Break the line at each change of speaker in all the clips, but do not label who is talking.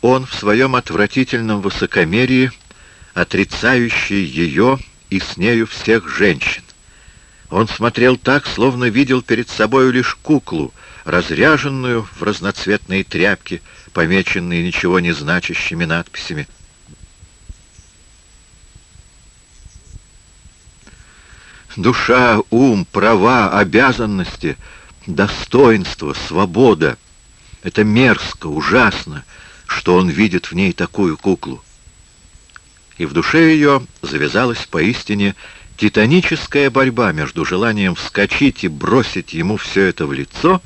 он в своем отвратительном высокомерии, отрицающий ее и с нею всех женщин. Он смотрел так, словно видел перед собою лишь куклу, разряженную в разноцветные тряпки, помеченные ничего не значащими надписями. Душа, ум, права, обязанности, достоинство, свобода — это мерзко, ужасно, что он видит в ней такую куклу. И в душе ее завязалась поистине титаническая борьба между желанием вскочить и бросить ему все это в лицо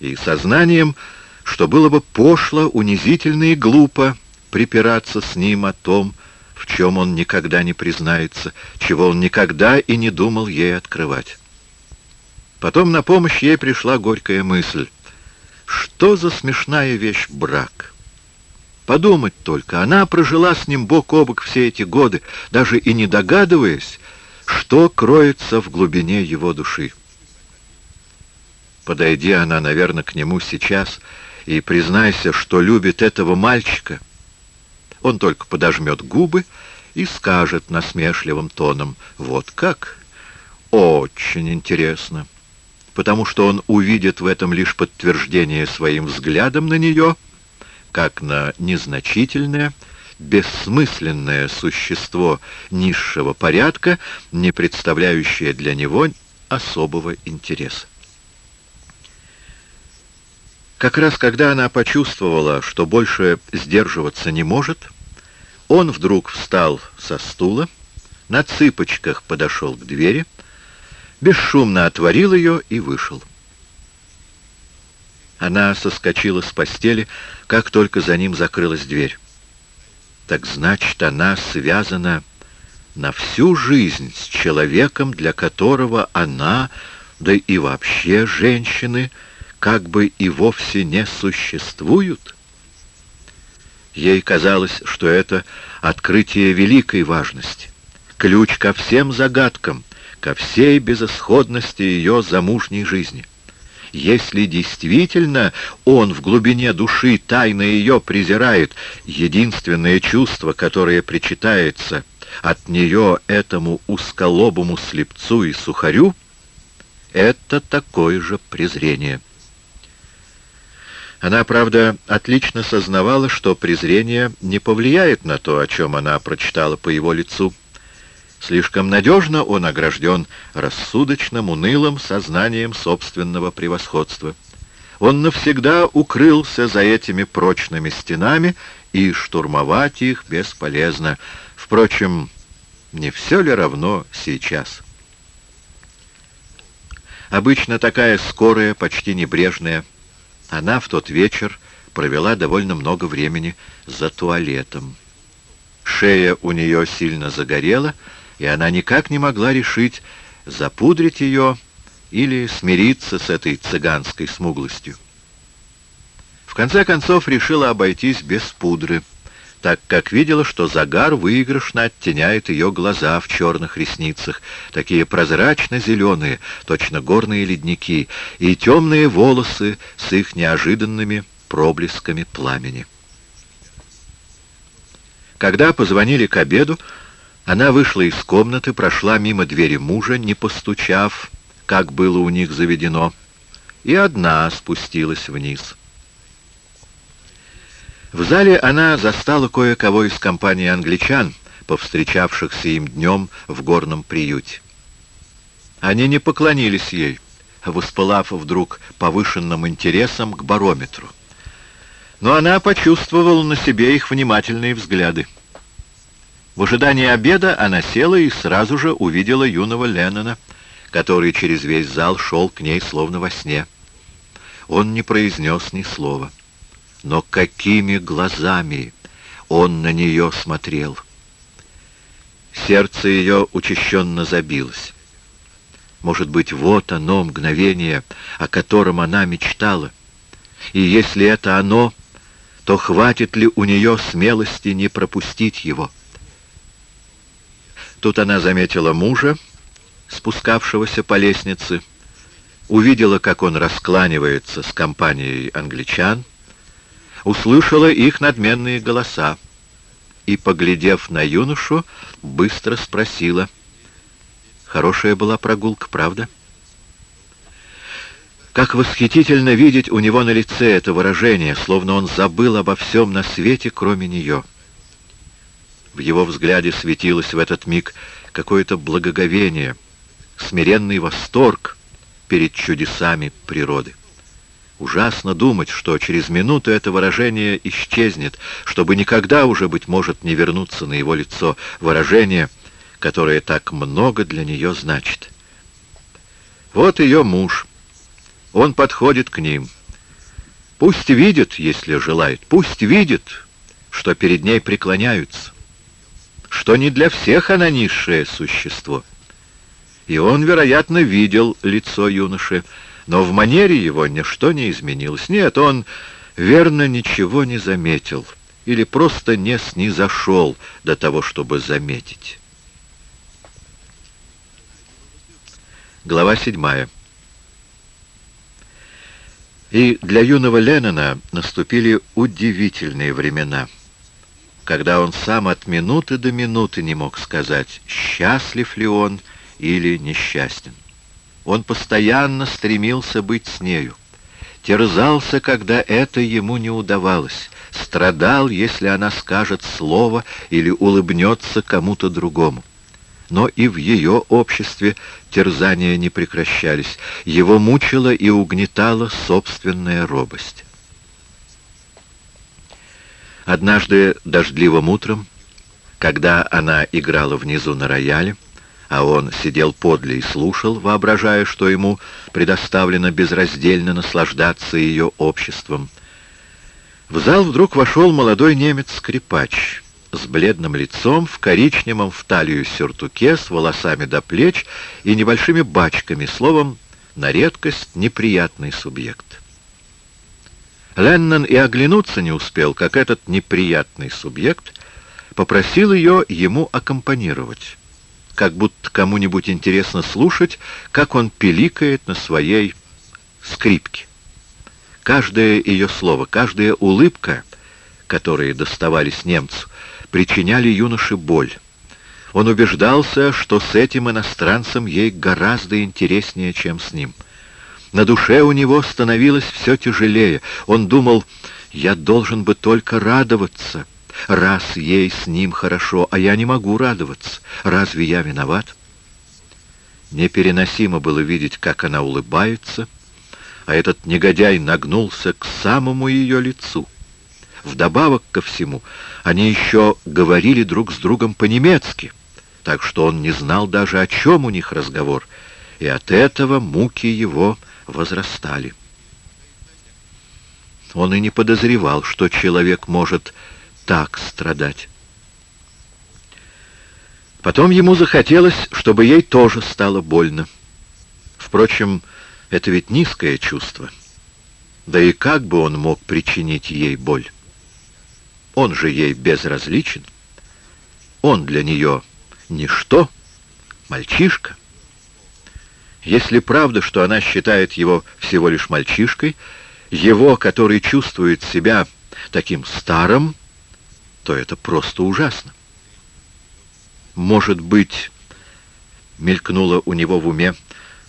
и сознанием, что было бы пошло, унизительно и глупо припираться с ним о том, в чем он никогда не признается, чего он никогда и не думал ей открывать. Потом на помощь ей пришла горькая мысль. Что за смешная вещь брак? Подумать только, она прожила с ним бок о бок все эти годы, даже и не догадываясь, что кроется в глубине его души. Подойди она, наверное, к нему сейчас и признайся, что любит этого мальчика, он только подожмет губы и скажет насмешливым тоном «Вот как?» Очень интересно, потому что он увидит в этом лишь подтверждение своим взглядом на нее, как на незначительное, бессмысленное существо низшего порядка, не представляющее для него особого интереса. Как раз когда она почувствовала, что больше сдерживаться не может, он вдруг встал со стула, на цыпочках подошел к двери, бесшумно отворил ее и вышел. Она соскочила с постели, как только за ним закрылась дверь. Так значит, она связана на всю жизнь с человеком, для которого она, да и вообще женщины, как бы и вовсе не существуют? Ей казалось, что это открытие великой важности, ключ ко всем загадкам, ко всей безысходности ее замужней жизни. Если действительно он в глубине души тайно ее презирает, единственное чувство, которое причитается от нее этому узколобому слепцу и сухарю, это такое же презрение. Она, правда, отлично сознавала, что презрение не повлияет на то, о чем она прочитала по его лицу. Слишком надежно он огражден рассудочным, унылым сознанием собственного превосходства. Он навсегда укрылся за этими прочными стенами, и штурмовать их бесполезно. Впрочем, не все ли равно сейчас? Обычно такая скорая, почти небрежная, она в тот вечер провела довольно много времени за туалетом. Шея у нее сильно загорела, и она никак не могла решить, запудрить ее или смириться с этой цыганской смуглостью. В конце концов решила обойтись без пудры, так как видела, что загар выигрышно оттеняет ее глаза в черных ресницах, такие прозрачно-зеленые, точно горные ледники, и темные волосы с их неожиданными проблесками пламени. Когда позвонили к обеду, она вышла из комнаты, прошла мимо двери мужа, не постучав, как было у них заведено, и одна спустилась вниз. В зале она застала кое-кого из компании англичан, повстречавшихся им днем в горном приюте. Они не поклонились ей, воспылав вдруг повышенным интересом к барометру. Но она почувствовала на себе их внимательные взгляды. В ожидании обеда она села и сразу же увидела юного Леннона, который через весь зал шел к ней словно во сне. Он не произнес ни слова. Но какими глазами он на нее смотрел! Сердце ее учащенно забилось. Может быть, вот оно, мгновение, о котором она мечтала. И если это оно, то хватит ли у нее смелости не пропустить его? Тут она заметила мужа, спускавшегося по лестнице, увидела, как он раскланивается с компанией англичан. услышала их надменные голоса и, поглядев на юношу, быстро спросила. Хорошая была прогулка, правда? Как восхитительно видеть у него на лице это выражение, словно он забыл обо всем на свете, кроме нее. В его взгляде светилось в этот миг какое-то благоговение, смиренный восторг перед чудесами природы. Ужасно думать, что через минуту это выражение исчезнет, чтобы никогда уже, быть может, не вернуться на его лицо выражение, которое так много для нее значит. Вот ее муж. Он подходит к ним. Пусть видит, если желает, пусть видит, что перед ней преклоняются, что не для всех она низшее существо. И он, вероятно, видел лицо юноши, но в манере его ничто не изменилось. Нет, он, верно, ничего не заметил или просто не снизошел до того, чтобы заметить. Глава седьмая. И для юного Леннона наступили удивительные времена, когда он сам от минуты до минуты не мог сказать, счастлив ли он или несчастен. Он постоянно стремился быть с нею. Терзался, когда это ему не удавалось. Страдал, если она скажет слово или улыбнется кому-то другому. Но и в ее обществе терзания не прекращались. Его мучила и угнетала собственная робость. Однажды дождливым утром, когда она играла внизу на рояле, а он сидел подле и слушал, воображая, что ему предоставлено безраздельно наслаждаться ее обществом. В зал вдруг вошел молодой немец-скрипач с бледным лицом, в коричневом в талию сюртуке, с волосами до плеч и небольшими бачками, словом, на редкость неприятный субъект. Леннон и оглянуться не успел, как этот неприятный субъект попросил ее ему аккомпанировать как будто кому-нибудь интересно слушать, как он пиликает на своей скрипке. Каждое ее слово, каждая улыбка, которые доставались немцу, причиняли юноше боль. Он убеждался, что с этим иностранцем ей гораздо интереснее, чем с ним. На душе у него становилось все тяжелее. Он думал, я должен бы только радоваться — раз ей с ним хорошо, а я не могу радоваться. Разве я виноват? Непереносимо было видеть, как она улыбается, а этот негодяй нагнулся к самому ее лицу. Вдобавок ко всему, они еще говорили друг с другом по-немецки, так что он не знал даже, о чем у них разговор, и от этого муки его возрастали. Он и не подозревал, что человек может так страдать. Потом ему захотелось, чтобы ей тоже стало больно. Впрочем, это ведь низкое чувство. Да и как бы он мог причинить ей боль? Он же ей безразличен. Он для нее ничто, мальчишка. Если правда, что она считает его всего лишь мальчишкой, его, который чувствует себя таким старым, то это просто ужасно. Может быть, мелькнуло у него в уме,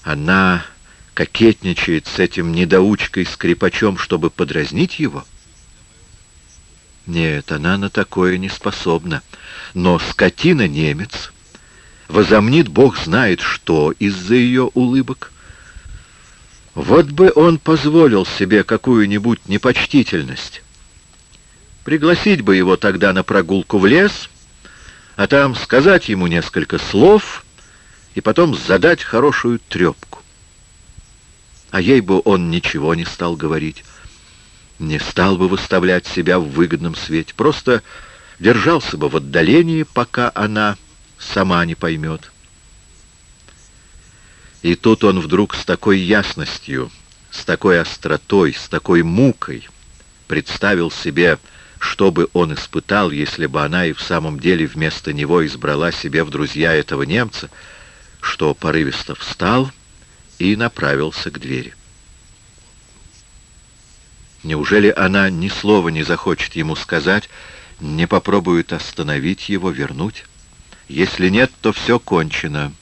она кокетничает с этим недоучкой-скрипачом, чтобы подразнить его? Нет, она на такое не способна. Но скотина-немец возомнит бог знает что из-за ее улыбок. Вот бы он позволил себе какую-нибудь непочтительность. Пригласить бы его тогда на прогулку в лес, а там сказать ему несколько слов и потом задать хорошую трепку. А ей бы он ничего не стал говорить, не стал бы выставлять себя в выгодном свете, просто держался бы в отдалении, пока она сама не поймет. И тут он вдруг с такой ясностью, с такой остротой, с такой мукой представил себе, что бы он испытал, если бы она и в самом деле вместо него избрала себе в друзья этого немца, что порывисто встал и направился к двери. Неужели она ни слова не захочет ему сказать, не попробует остановить его, вернуть? Если нет, то все кончено.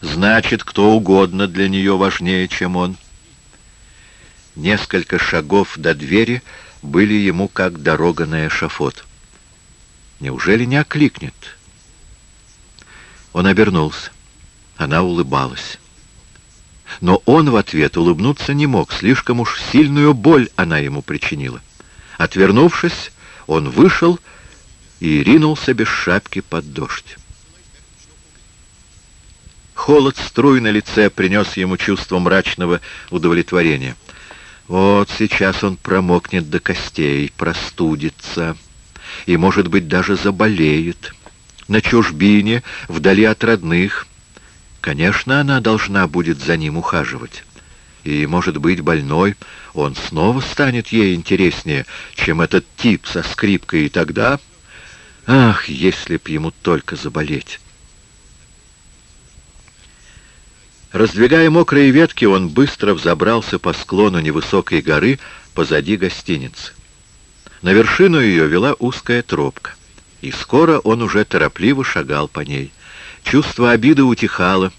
Значит, кто угодно для нее важнее, чем он. Несколько шагов до двери были ему как дорога на эшафот. Неужели не окликнет? Он обернулся. Она улыбалась. Но он в ответ улыбнуться не мог, слишком уж сильную боль она ему причинила. Отвернувшись, он вышел и ринулся без шапки под дождь. Холод струй на лице принес ему чувство мрачного удовлетворения. Вот сейчас он промокнет до костей, простудится и, может быть, даже заболеет. На чужбине, вдали от родных. Конечно, она должна будет за ним ухаживать. И, может быть, больной, он снова станет ей интереснее, чем этот тип со скрипкой, и тогда... Ах, если б ему только заболеть! Раздвигая мокрые ветки, он быстро взобрался по склону невысокой горы позади гостиницы. На вершину ее вела узкая тропка, и скоро он уже торопливо шагал по ней. Чувство обиды утихало,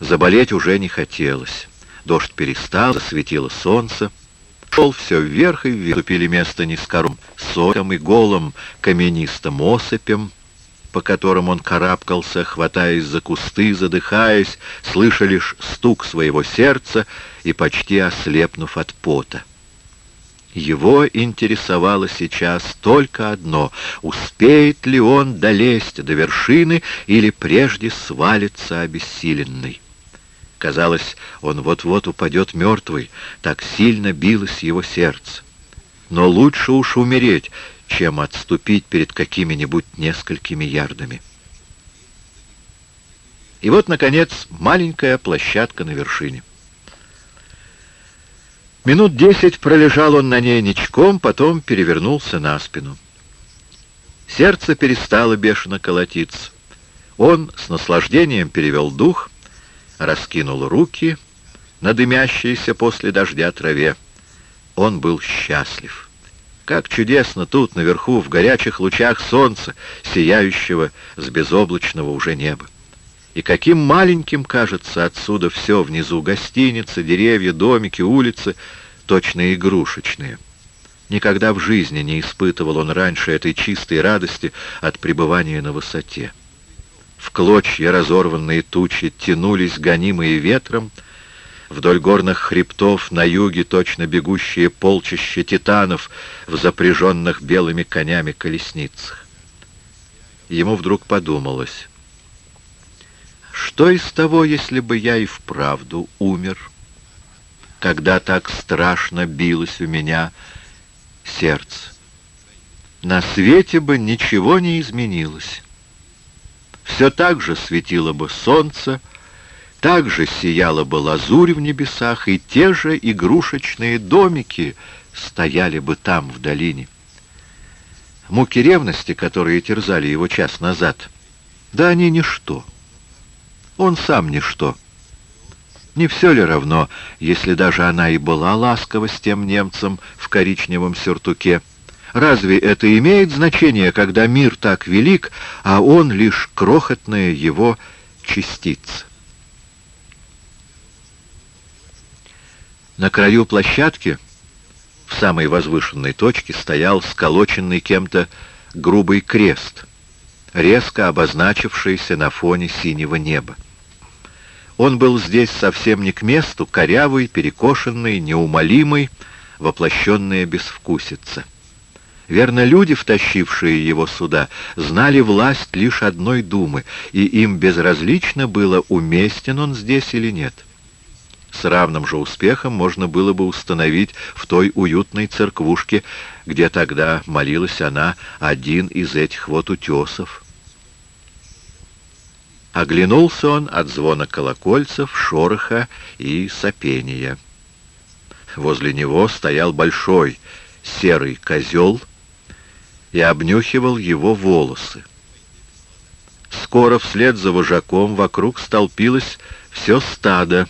заболеть уже не хотелось. Дождь перестал, светило солнце. Шел все вверх и вверх, уступили место низкором, сотом и голым каменистым осыпем, по которым он карабкался, хватаясь за кусты, задыхаясь, слыша лишь стук своего сердца и почти ослепнув от пота. Его интересовало сейчас только одно — успеет ли он долезть до вершины или прежде свалится обессиленный. Казалось, он вот-вот упадет мертвый, так сильно билось его сердце. Но лучше уж умереть, чем отступить перед какими-нибудь несколькими ярдами. И вот, наконец, маленькая площадка на вершине. Минут десять пролежал он на ней ничком, потом перевернулся на спину. Сердце перестало бешено колотиться. Он с наслаждением перевел дух, раскинул руки на дымящейся после дождя траве. Он был счастлив. Как чудесно тут, наверху, в горячих лучах солнца, сияющего с безоблачного уже неба. И каким маленьким кажется отсюда все внизу, гостиницы, деревья, домики, улицы, точно игрушечные. Никогда в жизни не испытывал он раньше этой чистой радости от пребывания на высоте. В клочья разорванные тучи тянулись, гонимые ветром, Вдоль горных хребтов на юге точно бегущие полчища титанов в запряженных белыми конями колесницах. Ему вдруг подумалось, что из того, если бы я и вправду умер, когда так страшно билось у меня сердце? На свете бы ничего не изменилось. Все так же светило бы солнце, также сияла бы лазурь в небесах, и те же игрушечные домики стояли бы там, в долине. Муки ревности, которые терзали его час назад, да они ничто. Он сам ничто. Не все ли равно, если даже она и была ласкова с тем немцем в коричневом сюртуке? Разве это имеет значение, когда мир так велик, а он лишь крохотная его частица? На краю площадки, в самой возвышенной точке, стоял сколоченный кем-то грубый крест, резко обозначившийся на фоне синего неба. Он был здесь совсем не к месту, корявый, перекошенный, неумолимый, воплощенная безвкусица. Верно, люди, втащившие его сюда, знали власть лишь одной думы, и им безразлично было, уместен он здесь или нет. С равным же успехом можно было бы установить в той уютной церквушке, где тогда молилась она, один из этих вот утесов. Оглянулся он от звона колокольцев, шороха и сопения. Возле него стоял большой серый козел и обнюхивал его волосы. Скоро вслед за вожаком вокруг столпилось все стадо,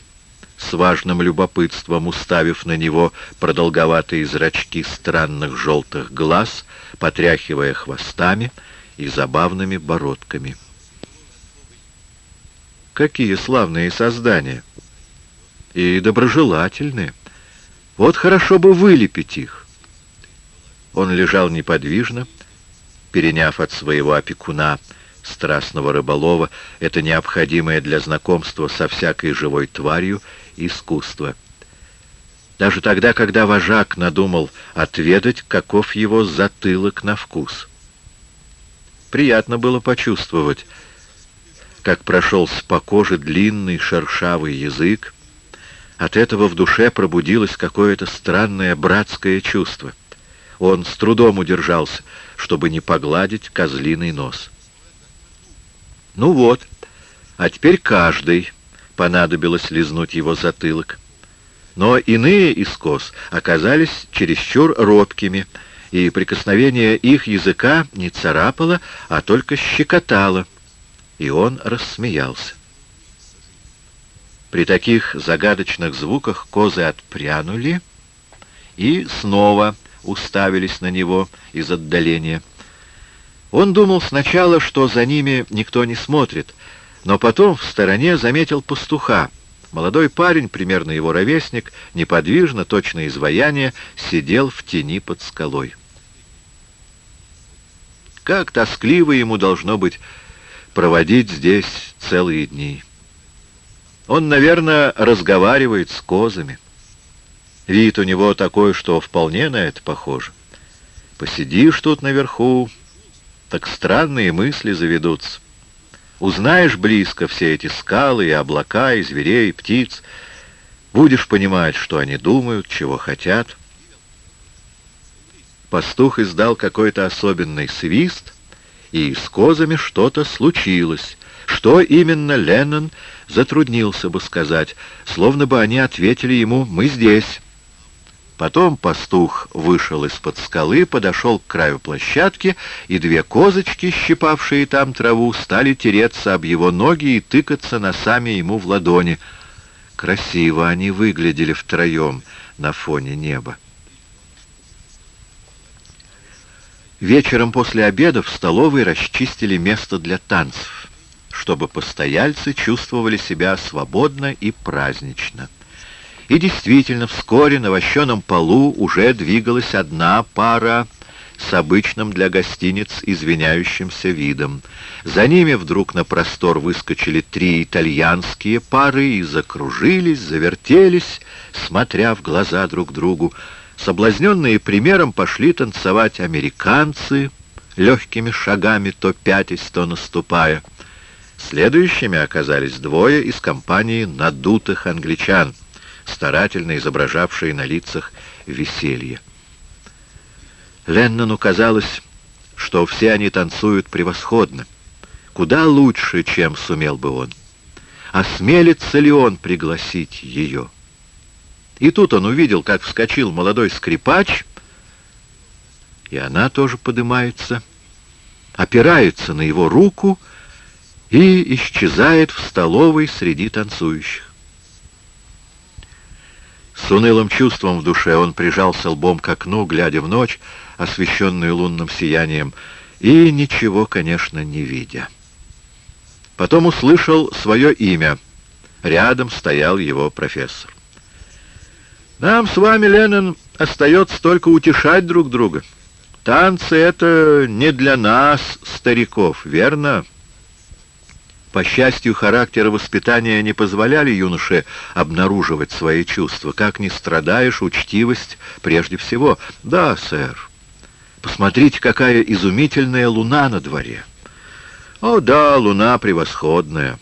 с важным любопытством уставив на него продолговатые зрачки странных желтых глаз, потряхивая хвостами и забавными бородками. Какие славные создания! И доброжелательные! Вот хорошо бы вылепить их! Он лежал неподвижно, переняв от своего опекуна страстного рыболова это необходимое для знакомства со всякой живой тварью искусство. Даже тогда, когда вожак надумал отведать, каков его затылок на вкус. Приятно было почувствовать, как прошелся по коже длинный шершавый язык. От этого в душе пробудилось какое-то странное братское чувство. Он с трудом удержался, чтобы не погладить козлиный нос. Ну вот, а теперь каждый понадобилось лизнуть его затылок. Но иные из коз оказались чересчур робкими, и прикосновение их языка не царапало, а только щекотало, и он рассмеялся. При таких загадочных звуках козы отпрянули и снова уставились на него из отдаления. Он думал сначала, что за ними никто не смотрит, но потом в стороне заметил пастуха. Молодой парень, примерно его ровесник, неподвижно, точно изваяние, сидел в тени под скалой. Как тоскливо ему должно быть проводить здесь целые дни. Он, наверное, разговаривает с козами. Вид у него такой, что вполне на это похоже. Посидишь тут наверху, так странные мысли заведутся. Узнаешь близко все эти скалы и облака, и зверей, и птиц. Будешь понимать, что они думают, чего хотят. Пастух издал какой-то особенный свист, и с козами что-то случилось. Что именно Леннон затруднился бы сказать, словно бы они ответили ему «Мы здесь». Потом пастух вышел из-под скалы, подошел к краю площадки, и две козочки, щипавшие там траву, стали тереться об его ноги и тыкаться носами ему в ладони. Красиво они выглядели втроем на фоне неба. Вечером после обеда в столовой расчистили место для танцев, чтобы постояльцы чувствовали себя свободно и празднично. И действительно, вскоре на вощеном полу уже двигалась одна пара с обычным для гостиниц извиняющимся видом. За ними вдруг на простор выскочили три итальянские пары и закружились, завертелись, смотря в глаза друг другу. Соблазненные примером пошли танцевать американцы, легкими шагами то пятясь, то наступая. Следующими оказались двое из компании надутых англичан — старательно изображавшие на лицах веселье. Леннону казалось, что все они танцуют превосходно, куда лучше, чем сумел бы он. Осмелится ли он пригласить ее? И тут он увидел, как вскочил молодой скрипач, и она тоже поднимается, опирается на его руку и исчезает в столовой среди танцующих. С унылым чувством в душе он прижался лбом к окну, глядя в ночь, освещенную лунным сиянием, и ничего, конечно, не видя. Потом услышал свое имя. Рядом стоял его профессор. «Нам с вами, Леннон, остается только утешать друг друга. Танцы — это не для нас, стариков, верно?» По счастью, характер и воспитание не позволяли юноше обнаруживать свои чувства. Как ни страдаешь, учтивость прежде всего. Да, сэр. Посмотрите, какая изумительная луна на дворе. О, да, луна превосходная.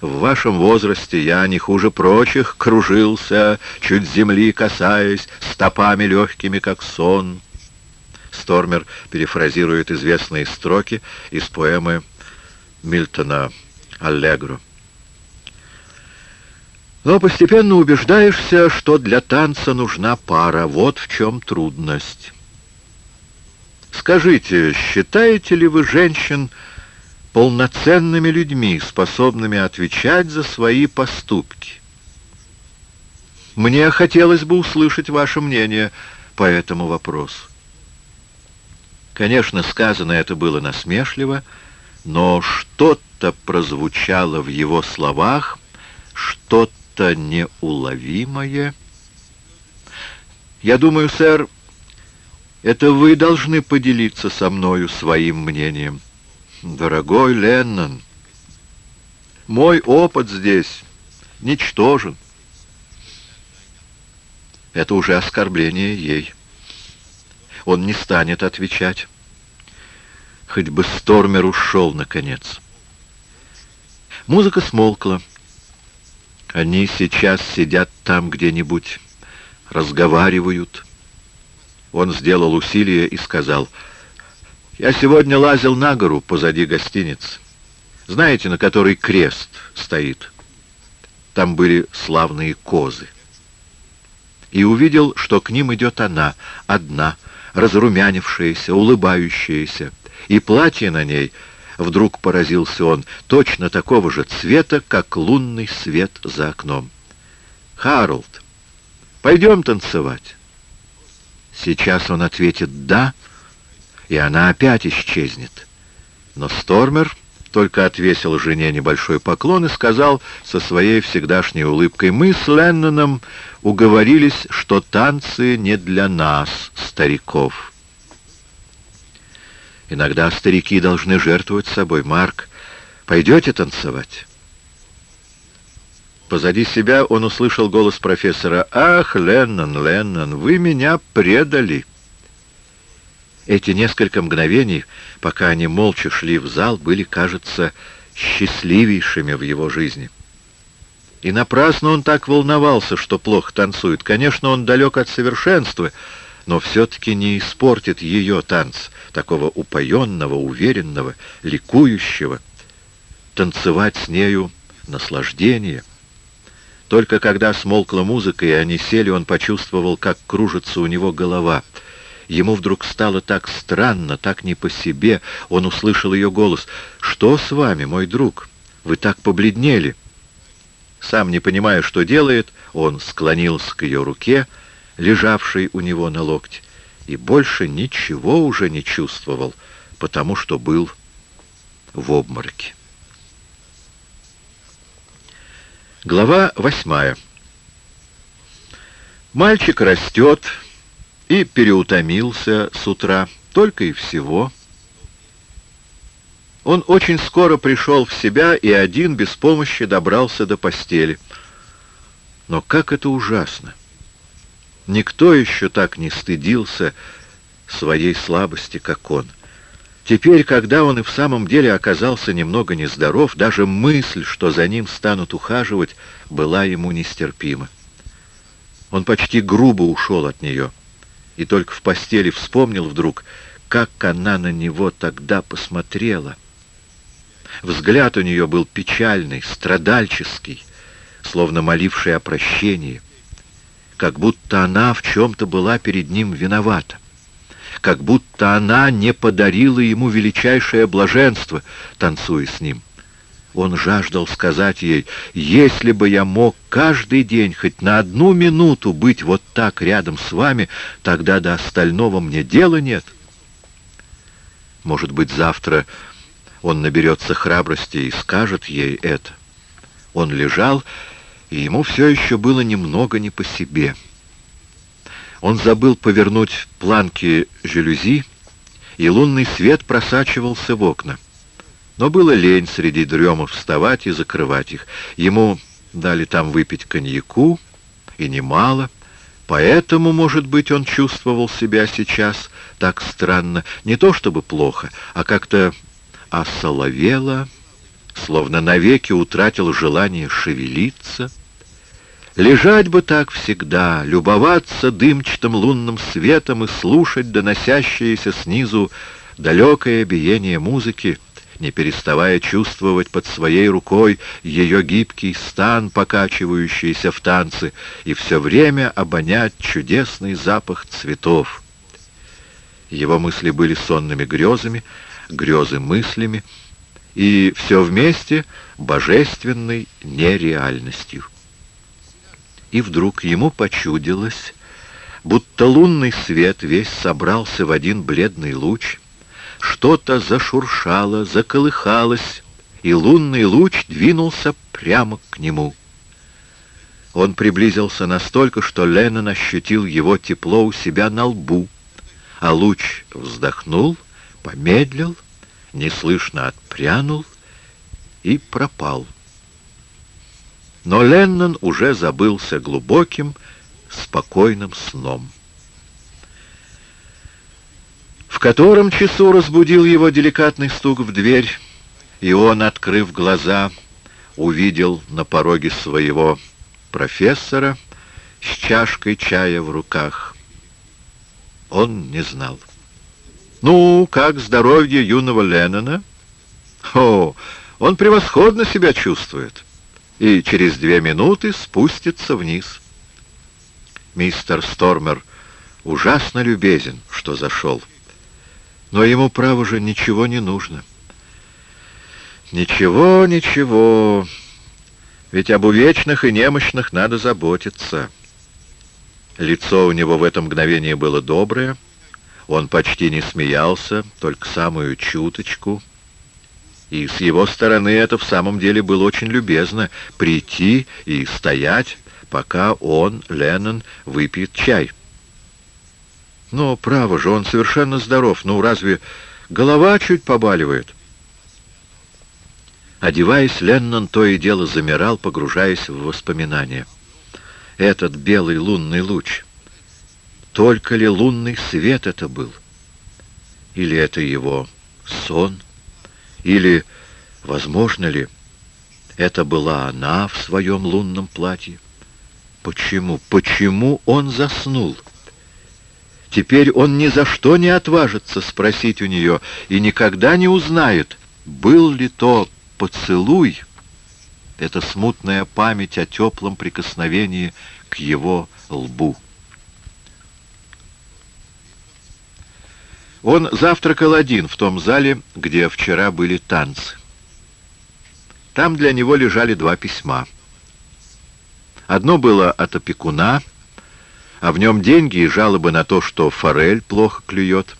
В вашем возрасте я не хуже прочих кружился, чуть земли касаясь, стопами легкими, как сон. Стормер перефразирует известные строки из поэмы Мильтона аллегро. Но постепенно убеждаешься, что для танца нужна пара. Вот в чем трудность. Скажите, считаете ли вы женщин полноценными людьми, способными отвечать за свои поступки? Мне хотелось бы услышать ваше мнение по этому вопросу. Конечно, сказано это было насмешливо, но что-то прозвучало в его словах, что-то неуловимое. Я думаю, сэр, это вы должны поделиться со мною своим мнением. Дорогой Леннон, мой опыт здесь ничтожен. Это уже оскорбление ей. Он не станет отвечать. Хоть бы Стормер ушел, наконец. Музыка смолкла. Они сейчас сидят там где-нибудь, разговаривают. Он сделал усилие и сказал, «Я сегодня лазил на гору позади гостиницы. Знаете, на которой крест стоит? Там были славные козы и увидел, что к ним идет она, одна, разрумянившаяся, улыбающаяся, и платье на ней, вдруг поразился он, точно такого же цвета, как лунный свет за окном. «Харолд, пойдем танцевать». Сейчас он ответит «да», и она опять исчезнет. Но Стормер только отвесил жене небольшой поклон и сказал со своей всегдашней улыбкой, «Мы с Ленноном уговорились, что танцы не для нас, стариков». Иногда старики должны жертвовать собой. Марк, пойдете танцевать? Позади себя он услышал голос профессора. «Ах, Леннон, Леннон, вы меня предали!» Эти несколько мгновений, пока они молча шли в зал, были, кажется, счастливейшими в его жизни. И напрасно он так волновался, что плохо танцует. Конечно, он далек от совершенства, но все-таки не испортит ее танц, такого упоенного, уверенного, ликующего. Танцевать с нею — наслаждение. Только когда смолкла музыка, и они сели, он почувствовал, как кружится у него голова — Ему вдруг стало так странно, так не по себе. Он услышал ее голос. «Что с вами, мой друг? Вы так побледнели». Сам не понимая, что делает, он склонился к ее руке, лежавшей у него на локте, и больше ничего уже не чувствовал, потому что был в обмороке. Глава восьмая. Мальчик растет, и переутомился с утра, только и всего. Он очень скоро пришел в себя и один без помощи добрался до постели. Но как это ужасно! Никто еще так не стыдился своей слабости, как он. Теперь, когда он и в самом деле оказался немного нездоров, даже мысль, что за ним станут ухаживать, была ему нестерпима. Он почти грубо ушел от нее — и только в постели вспомнил вдруг, как она на него тогда посмотрела. Взгляд у нее был печальный, страдальческий, словно моливший о прощении, как будто она в чем-то была перед ним виновата, как будто она не подарила ему величайшее блаженство, танцуя с ним. Он жаждал сказать ей, «Если бы я мог каждый день хоть на одну минуту быть вот так рядом с вами, тогда до остального мне дела нет». Может быть, завтра он наберется храбрости и скажет ей это. Он лежал, и ему все еще было немного не по себе. Он забыл повернуть планки жалюзи, и лунный свет просачивался в окна. Но было лень среди дремов вставать и закрывать их. Ему дали там выпить коньяку, и немало. Поэтому, может быть, он чувствовал себя сейчас так странно, не то чтобы плохо, а как-то осоловело, словно навеки утратил желание шевелиться. Лежать бы так всегда, любоваться дымчатым лунным светом и слушать доносящееся снизу далекое биение музыки — не переставая чувствовать под своей рукой ее гибкий стан, покачивающийся в танце, и все время обонять чудесный запах цветов. Его мысли были сонными грезами, грезы мыслями, и все вместе божественной нереальностью. И вдруг ему почудилось, будто лунный свет весь собрался в один бледный луч, что-то зашуршало, заколыхалось, и лунный луч двинулся прямо к нему. Он приблизился настолько, что Леннон ощутил его тепло у себя на лбу, а луч вздохнул, помедлил, неслышно отпрянул и пропал. Но Леннон уже забылся глубоким, спокойным сном. В котором часу разбудил его деликатный стук в дверь, и он, открыв глаза, увидел на пороге своего профессора с чашкой чая в руках. Он не знал. «Ну, как здоровье юного Леннона?» «О, он превосходно себя чувствует и через две минуты спустится вниз». Мистер Стормер ужасно любезен, что зашел. Но ему, право же, ничего не нужно. Ничего, ничего. Ведь об увечных и немощных надо заботиться. Лицо у него в это мгновение было доброе. Он почти не смеялся, только самую чуточку. И с его стороны это в самом деле было очень любезно — прийти и стоять, пока он, Леннон, выпьет чай. Но, право же, он совершенно здоров. Ну, разве голова чуть побаливает? Одеваясь, Леннон то и дело замирал, погружаясь в воспоминания. Этот белый лунный луч. Только ли лунный свет это был? Или это его сон? Или, возможно ли, это была она в своем лунном платье? Почему? Почему он заснул? Теперь он ни за что не отважится спросить у нее и никогда не узнает, был ли то поцелуй, эта смутная память о теплом прикосновении к его лбу. Он завтракал один в том зале, где вчера были танцы. Там для него лежали два письма — Одно было от опекуна, а в нем деньги и жалобы на то, что форель плохо клюет.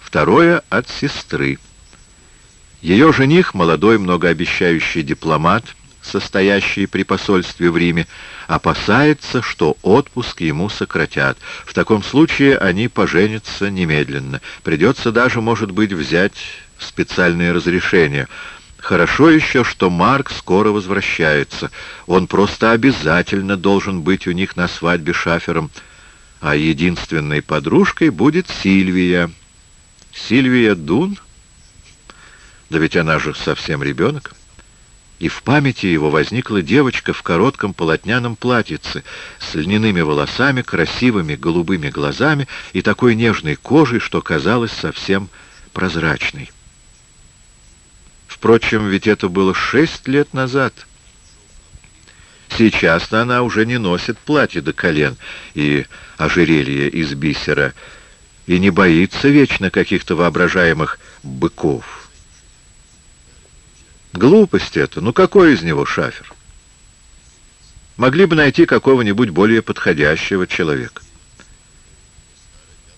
Второе — от сестры. Ее жених, молодой многообещающий дипломат, состоящий при посольстве в Риме, опасается, что отпуск ему сократят. В таком случае они поженятся немедленно. Придется даже, может быть, взять специальное разрешение — Хорошо еще, что Марк скоро возвращается. Он просто обязательно должен быть у них на свадьбе шафером. А единственной подружкой будет Сильвия. Сильвия Дун? Да ведь она же совсем ребенок. И в памяти его возникла девочка в коротком полотняном платьице с льняными волосами, красивыми голубыми глазами и такой нежной кожей, что казалась совсем прозрачной. Впрочем, ведь это было шесть лет назад. Сейчас-то она уже не носит платье до колен и ожерелье из бисера, и не боится вечно каких-то воображаемых быков. Глупость это. Ну какой из него шафер? Могли бы найти какого-нибудь более подходящего человека.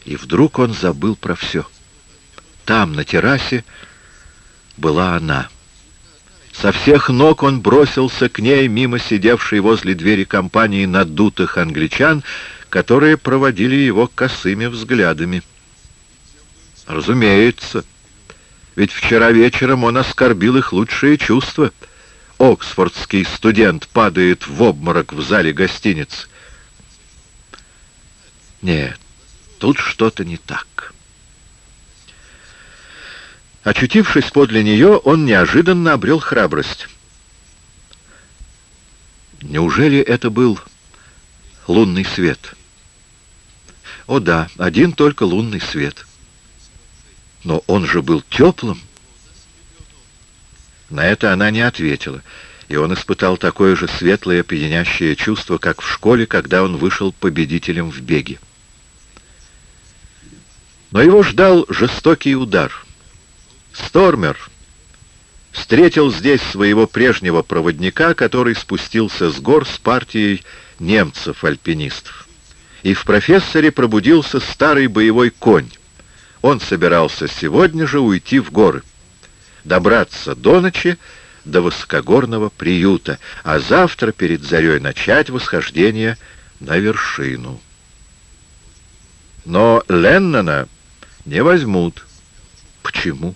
И вдруг он забыл про все. Там, на террасе, была она. Со всех ног он бросился к ней, мимо сидевшей возле двери компании надутых англичан, которые проводили его косыми взглядами. Разумеется, ведь вчера вечером он оскорбил их лучшие чувства. Оксфордский студент падает в обморок в зале гостиницы. Нет, тут что-то не так. Очутившись подле нее, он неожиданно обрел храбрость. Неужели это был лунный свет? О да, один только лунный свет. Но он же был теплым. На это она не ответила, и он испытал такое же светлое, пьянящее чувство, как в школе, когда он вышел победителем в беге. Но его ждал жестокий удар — Стормер встретил здесь своего прежнего проводника, который спустился с гор с партией немцев-альпинистов. И в профессоре пробудился старый боевой конь. Он собирался сегодня же уйти в горы, добраться до ночи до высокогорного приюта, а завтра перед зарей начать восхождение на вершину. Но Леннона не возьмут. Почему?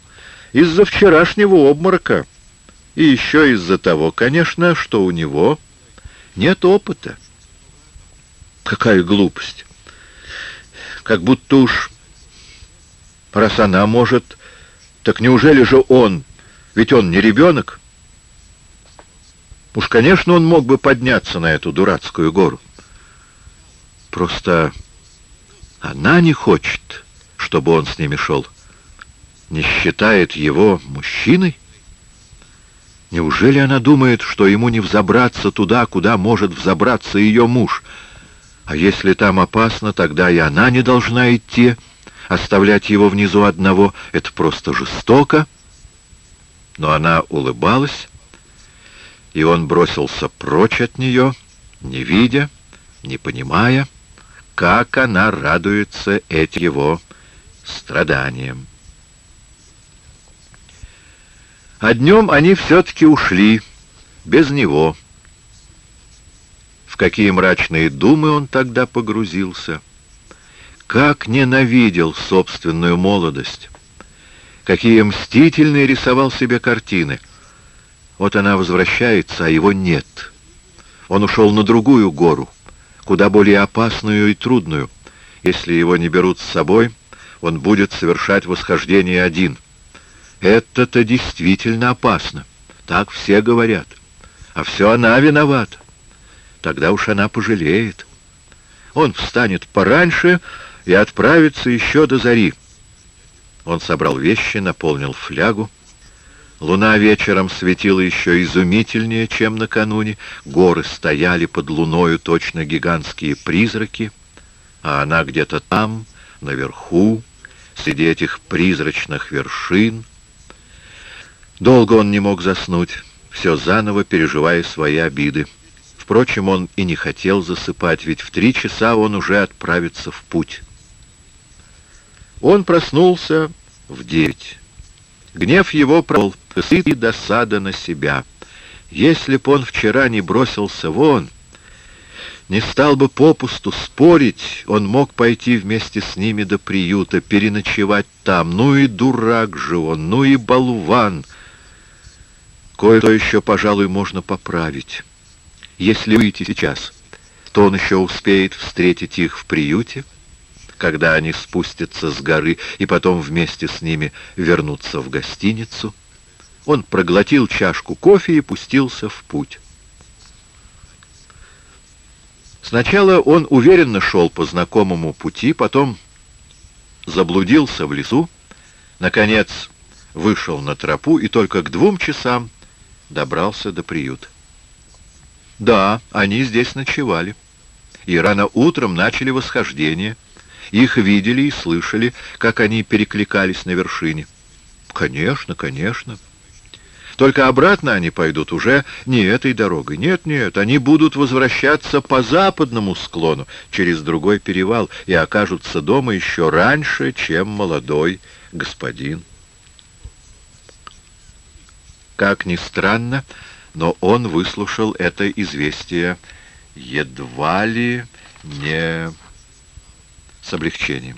Из-за вчерашнего обморока. И еще из-за того, конечно, что у него нет опыта. Какая глупость. Как будто уж, раз она может, так неужели же он, ведь он не ребенок? Уж, конечно, он мог бы подняться на эту дурацкую гору. Просто она не хочет, чтобы он с ними шел. Не считает его мужчиной? Неужели она думает, что ему не взобраться туда, куда может взобраться ее муж? А если там опасно, тогда и она не должна идти. Оставлять его внизу одного — это просто жестоко. Но она улыбалась, и он бросился прочь от нее, не видя, не понимая, как она радуется этим его страданиям. А днем они все-таки ушли, без него. В какие мрачные думы он тогда погрузился. Как ненавидел собственную молодость. Какие мстительные рисовал себе картины. Вот она возвращается, а его нет. Он ушел на другую гору куда более опасную и трудную. Если его не берут с собой, он будет совершать восхождение один. Это-то действительно опасно. Так все говорят. А все она виновата. Тогда уж она пожалеет. Он встанет пораньше и отправится еще до зари. Он собрал вещи, наполнил флягу, Луна вечером светила еще изумительнее, чем накануне. Горы стояли под луною точно гигантские призраки, а она где-то там, наверху, среди этих призрачных вершин. Долго он не мог заснуть, все заново переживая свои обиды. Впрочем, он и не хотел засыпать, ведь в три часа он уже отправится в путь. Он проснулся в девять. Гнев его провел и досада на себя. Если б он вчера не бросился вон, не стал бы попусту спорить, он мог пойти вместе с ними до приюта, переночевать там. Ну и дурак же он, ну и болван. Кое-что еще, пожалуй, можно поправить. Если выйти сейчас, то он еще успеет встретить их в приюте, когда они спустятся с горы и потом вместе с ними вернутся в гостиницу. Он проглотил чашку кофе и пустился в путь. Сначала он уверенно шел по знакомому пути, потом заблудился в лесу, наконец вышел на тропу и только к двум часам добрался до приюта. Да, они здесь ночевали, и рано утром начали восхождение — их видели и слышали, как они перекликались на вершине. Конечно, конечно. Только обратно они пойдут уже не этой дорогой. Нет, нет, они будут возвращаться по западному склону, через другой перевал, и окажутся дома еще раньше, чем молодой господин. Как ни странно, но он выслушал это известие едва ли не с облегчением.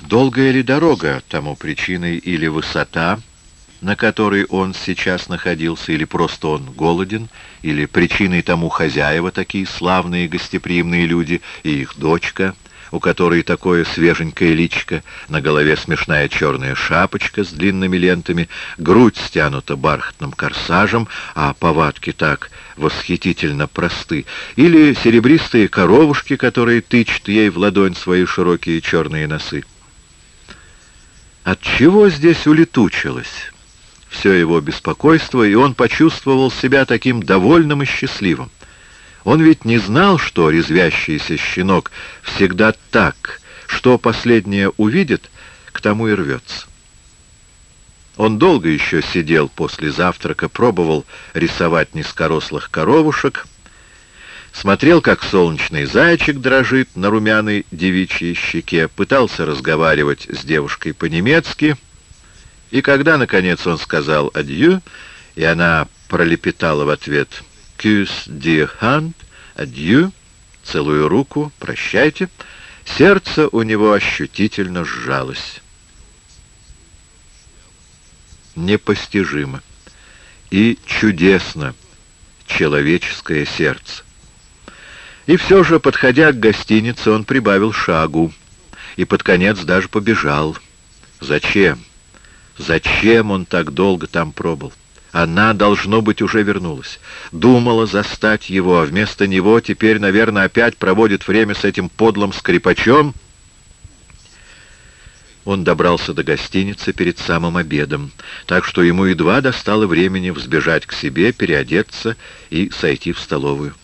Долгая ли дорога тому причиной или высота, на которой он сейчас находился, или просто он голоден, или причиной тому хозяева такие славные гостеприимные люди и их дочка — у которой такое свеженькое личико, на голове смешная черная шапочка с длинными лентами, грудь стянута бархатным корсажем, а повадки так восхитительно просты, или серебристые коровушки, которые тычут ей в ладонь свои широкие черные носы. От чего здесь улетучилось все его беспокойство, и он почувствовал себя таким довольным и счастливым? Он ведь не знал, что резвящийся щенок всегда так, что последнее увидит, к тому и рвется. Он долго еще сидел после завтрака, пробовал рисовать низкорослых коровушек, Смотрел, как солнечный зайчик дрожит на румяной девичьей щеке, пытался разговаривать с девушкой по-немецки, и когда, наконец, он сказал «адью», и она пролепетала в ответ «Кюс ди ханд», «адью», «целую руку», «прощайте», сердце у него ощутительно сжалось. Непостижимо и чудесно человеческое сердце. И все же, подходя к гостинице, он прибавил шагу и под конец даже побежал. Зачем? Зачем он так долго там пробыл? Она, должно быть, уже вернулась. Думала застать его, а вместо него теперь, наверное, опять проводит время с этим подлым скрипачом. Он добрался до гостиницы перед самым обедом, так что ему едва достало времени взбежать к себе, переодеться и сойти в столовую.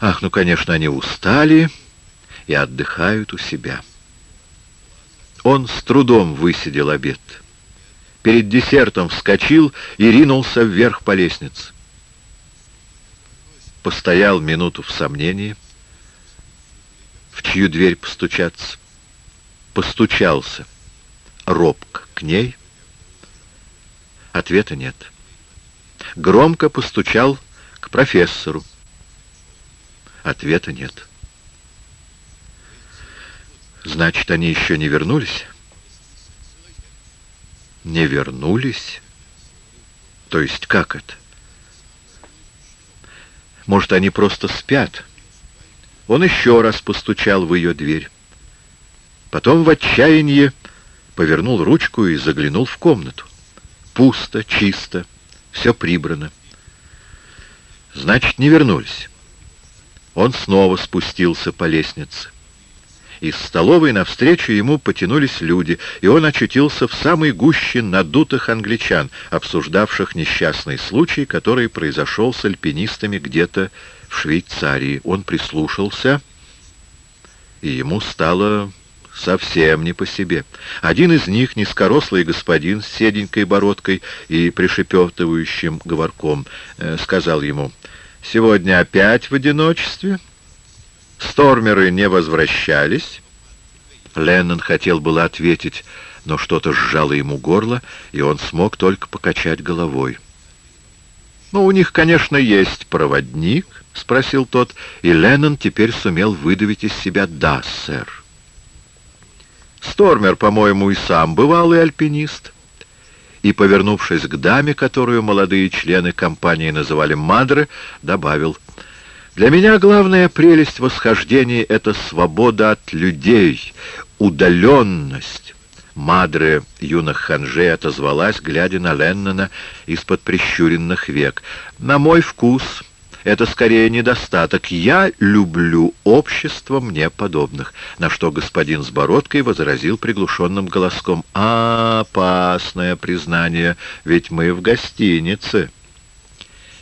Ах, ну, конечно, они устали и отдыхают у себя. Он с трудом высидел обед. Перед десертом вскочил и ринулся вверх по лестнице. Постоял минуту в сомнении, в чью дверь постучаться. Постучался робко к ней. Ответа нет. Громко постучал к профессору. Ответа нет. Значит, они еще не вернулись? Не вернулись? То есть как это? Может, они просто спят? Он еще раз постучал в ее дверь. Потом в отчаянии повернул ручку и заглянул в комнату. Пусто, чисто, все прибрано. Значит, не вернулись. Он снова спустился по лестнице. Из столовой навстречу ему потянулись люди, и он очутился в самой гуще надутых англичан, обсуждавших несчастный случай, который произошел с альпинистами где-то в Швейцарии. Он прислушался, и ему стало совсем не по себе. Один из них, низкорослый господин с седенькой бородкой и пришепетывающим говорком, э, сказал ему — Сегодня опять в одиночестве. Стормеры не возвращались. Леннон хотел было ответить, но что-то сжало ему горло, и он смог только покачать головой. «Ну, у них, конечно, есть проводник», — спросил тот, и Леннон теперь сумел выдавить из себя «да, сэр». Стормер, по-моему, и сам бывалый альпинист и, повернувшись к даме, которую молодые члены компании называли «Мадре», добавил, «Для меня главная прелесть восхождения — это свобода от людей, удаленность». Мадре юных ханжей отозвалась, глядя на Леннона из-под прищуренных век. «На мой вкус...» Это скорее недостаток. Я люблю общество мне подобных. На что господин с бородкой возразил приглушенным голоском. А, опасное признание, ведь мы в гостинице.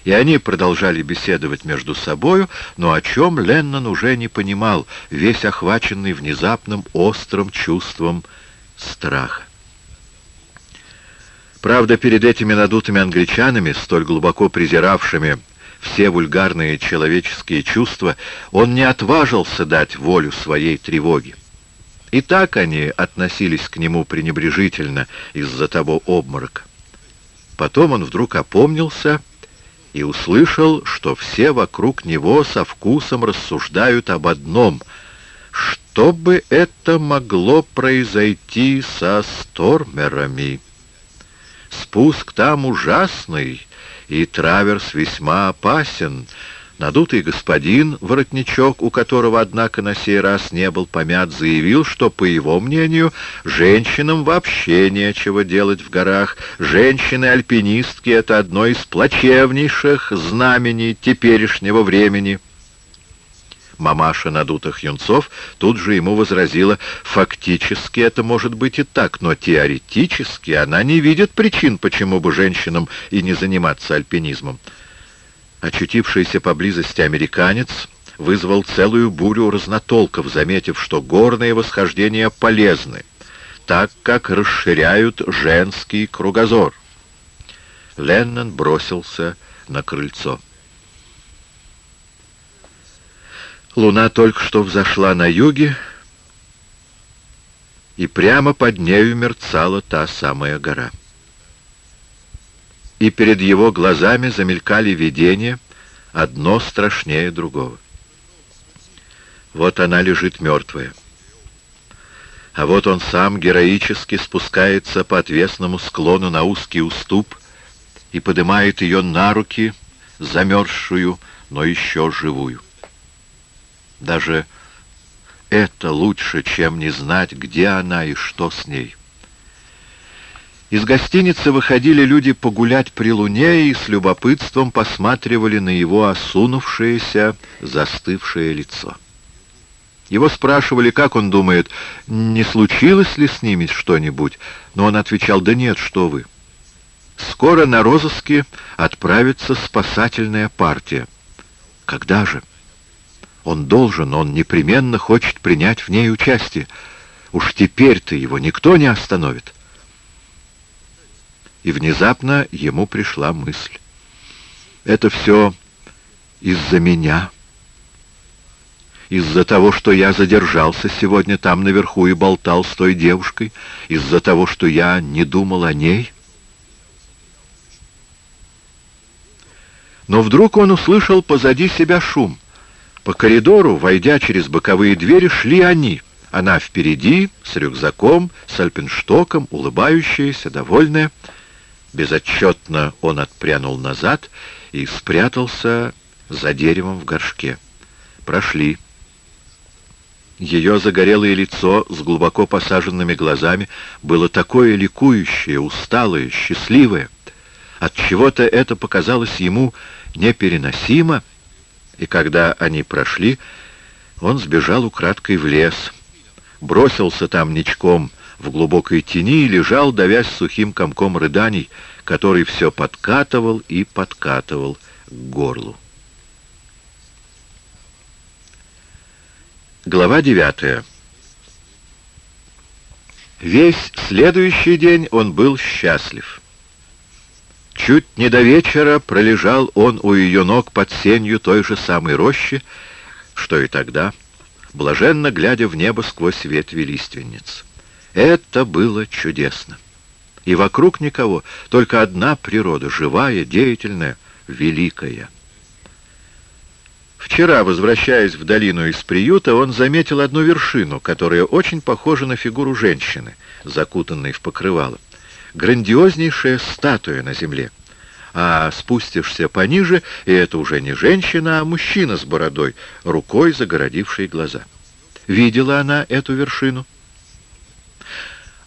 И они продолжали беседовать между собою, но о чем Леннон уже не понимал, весь охваченный внезапным острым чувством страха. Правда, перед этими надутыми англичанами, столь глубоко презиравшими все вульгарные человеческие чувства, он не отважился дать волю своей тревоге. И так они относились к нему пренебрежительно из-за того обморока. Потом он вдруг опомнился и услышал, что все вокруг него со вкусом рассуждают об одном — что бы это могло произойти со стормерами? Спуск там ужасный, и траверс весьма опасен. Надутый господин, воротничок, у которого, однако, на сей раз не был помят, заявил, что, по его мнению, женщинам вообще нечего делать в горах. Женщины-альпинистки — это одно из плачевнейших знамений теперешнего времени. Мамаша надутых юнцов тут же ему возразила, фактически это может быть и так, но теоретически она не видит причин, почему бы женщинам и не заниматься альпинизмом. Очутившийся поблизости американец вызвал целую бурю разнотолков, заметив, что горные восхождения полезны, так как расширяют женский кругозор. Леннон бросился на крыльцо. Луна только что взошла на юге, и прямо под нею мерцала та самая гора. И перед его глазами замелькали видения, одно страшнее другого. Вот она лежит мертвая. А вот он сам героически спускается по отвесному склону на узкий уступ и поднимает ее на руки, замерзшую, но еще живую. Даже это лучше, чем не знать, где она и что с ней. Из гостиницы выходили люди погулять при луне и с любопытством посматривали на его осунувшееся, застывшее лицо. Его спрашивали, как он думает, не случилось ли с ними что-нибудь, но он отвечал, да нет, что вы. Скоро на розыске отправится спасательная партия. Когда же? Он должен, он непременно хочет принять в ней участие. Уж теперь-то его никто не остановит. И внезапно ему пришла мысль. Это все из-за меня. Из-за того, что я задержался сегодня там наверху и болтал с той девушкой. Из-за того, что я не думал о ней. Но вдруг он услышал позади себя шум. По коридору, войдя через боковые двери, шли они. Она впереди, с рюкзаком, с альпинштоком, улыбающаяся, довольная. Безотчетно он отпрянул назад и спрятался за деревом в горшке. Прошли. Ее загорелое лицо с глубоко посаженными глазами было такое ликующее, усталое, счастливое. От чего то это показалось ему непереносимо, и когда они прошли, он сбежал украдкой в лес, бросился там ничком в глубокой тени лежал, давясь сухим комком рыданий, который все подкатывал и подкатывал к горлу. Глава девятая. Весь следующий день он был счастлив. Чуть не до вечера пролежал он у ее ног под сенью той же самой рощи, что и тогда, блаженно глядя в небо сквозь ветви лиственниц. Это было чудесно. И вокруг никого, только одна природа, живая, деятельная, великая. Вчера, возвращаясь в долину из приюта, он заметил одну вершину, которая очень похожа на фигуру женщины, закутанной в покрывало грандиознейшая статуя на земле. А спустишься пониже, и это уже не женщина, а мужчина с бородой, рукой загородивший глаза. Видела она эту вершину?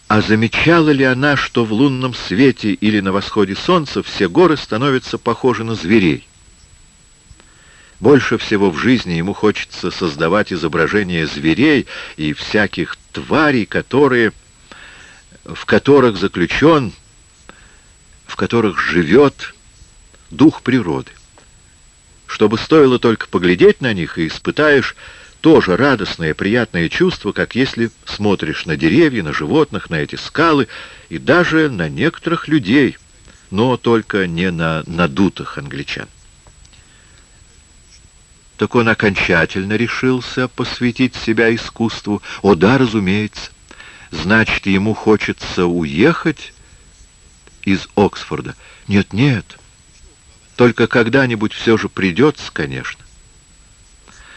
А замечала ли она, что в лунном свете или на восходе солнца все горы становятся похожи на зверей? Больше всего в жизни ему хочется создавать изображения зверей и всяких тварей, которые в которых заключен, в которых живет дух природы. Чтобы стоило только поглядеть на них, и испытаешь тоже радостное, приятное чувство, как если смотришь на деревья, на животных, на эти скалы и даже на некоторых людей, но только не на надутых англичан. Так он окончательно решился посвятить себя искусству. О да, разумеется. Значит, ему хочется уехать из Оксфорда? Нет, нет. Только когда-нибудь все же придется, конечно.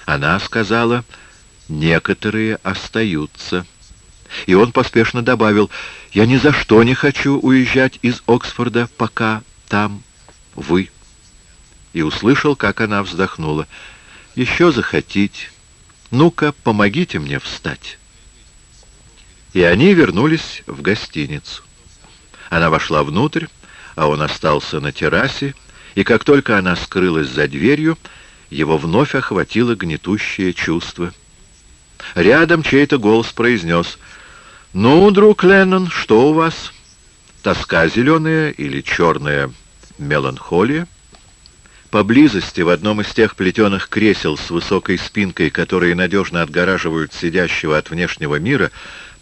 Она сказала, некоторые остаются. И он поспешно добавил, я ни за что не хочу уезжать из Оксфорда, пока там вы. И услышал, как она вздохнула. Еще захотите. Ну-ка, помогите мне встать и они вернулись в гостиницу. Она вошла внутрь, а он остался на террасе, и как только она скрылась за дверью, его вновь охватило гнетущее чувство. Рядом чей-то голос произнес «Ну, друг Леннон, что у вас? Тоска зеленая или черная меланхолия?» Поблизости, в одном из тех плетеных кресел с высокой спинкой, которые надежно отгораживают сидящего от внешнего мира,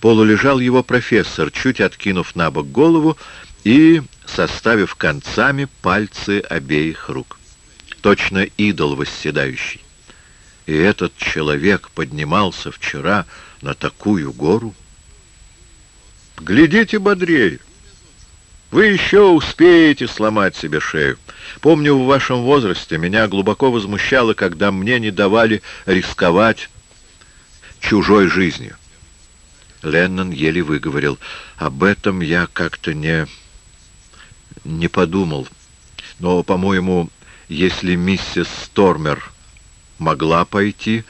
полулежал его профессор, чуть откинув на бок голову и составив концами пальцы обеих рук. Точно идол восседающий. И этот человек поднимался вчера на такую гору. Глядите бодрее. Вы еще успеете сломать себе шею. Помню, в вашем возрасте меня глубоко возмущало, когда мне не давали рисковать чужой жизнью. Леннон еле выговорил. Об этом я как-то не... не подумал. Но, по-моему, если миссис Стормер могла пойти,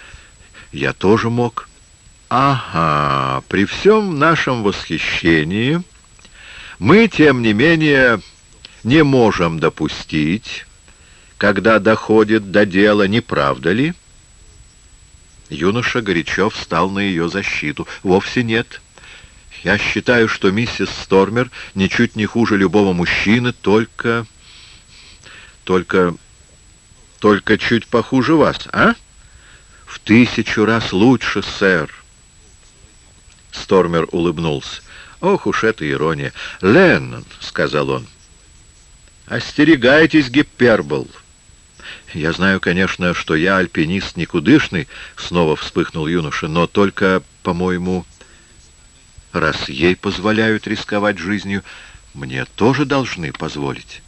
я тоже мог. Ага, при всем нашем восхищении мы, тем не менее, не можем допустить, когда доходит до дела, не правда ли? Юноша горячо встал на ее защиту. Вовсе нет. Я считаю, что миссис Стормер ничуть не хуже любого мужчины, только... только... только чуть похуже вас, а? В тысячу раз лучше, сэр. Стормер улыбнулся. Ох уж эта ирония. «Леннон», — сказал он, — «остерегайтесь гипербол». «Я знаю, конечно, что я альпинист никудышный», — снова вспыхнул юноша, «но только, по-моему, раз ей позволяют рисковать жизнью, мне тоже должны позволить».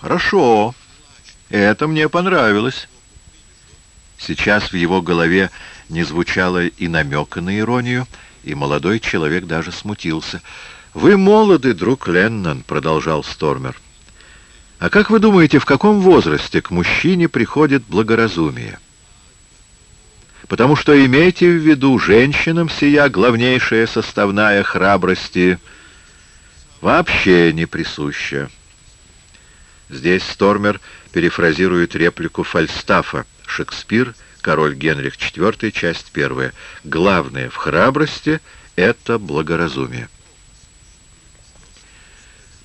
«Хорошо, это мне понравилось». Сейчас в его голове не звучало и намека на иронию, и молодой человек даже смутился. «Вы молоды, друг Леннон», — продолжал Стормер. А как вы думаете, в каком возрасте к мужчине приходит благоразумие? Потому что имейте в виду, женщинам сия главнейшая составная храбрости вообще не присуща. Здесь Стормер перефразирует реплику Фальстафа. Шекспир, король Генрих IV, часть первая. Главное в храбрости — это благоразумие.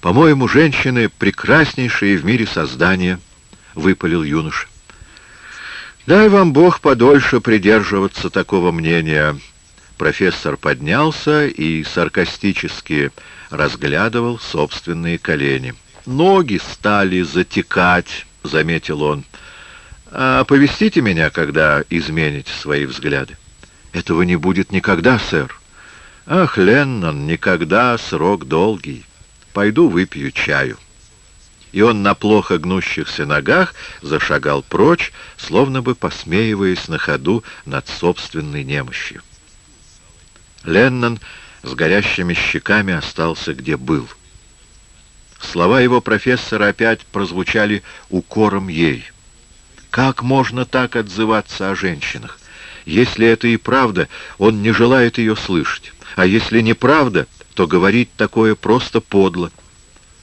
«По-моему, женщины — прекраснейшие в мире создания», — выпалил юноша. «Дай вам Бог подольше придерживаться такого мнения». Профессор поднялся и саркастически разглядывал собственные колени. «Ноги стали затекать», — заметил он. «А повестите меня, когда измените свои взгляды». «Этого не будет никогда, сэр». «Ах, Леннон, никогда срок долгий». Пойду выпью чаю». И он на плохо гнущихся ногах зашагал прочь, словно бы посмеиваясь на ходу над собственной немощью. Леннон с горящими щеками остался где был. Слова его профессора опять прозвучали укором ей. Как можно так отзываться о женщинах? Если это и правда, он не желает ее слышать. А если неправда, то говорить такое просто подло.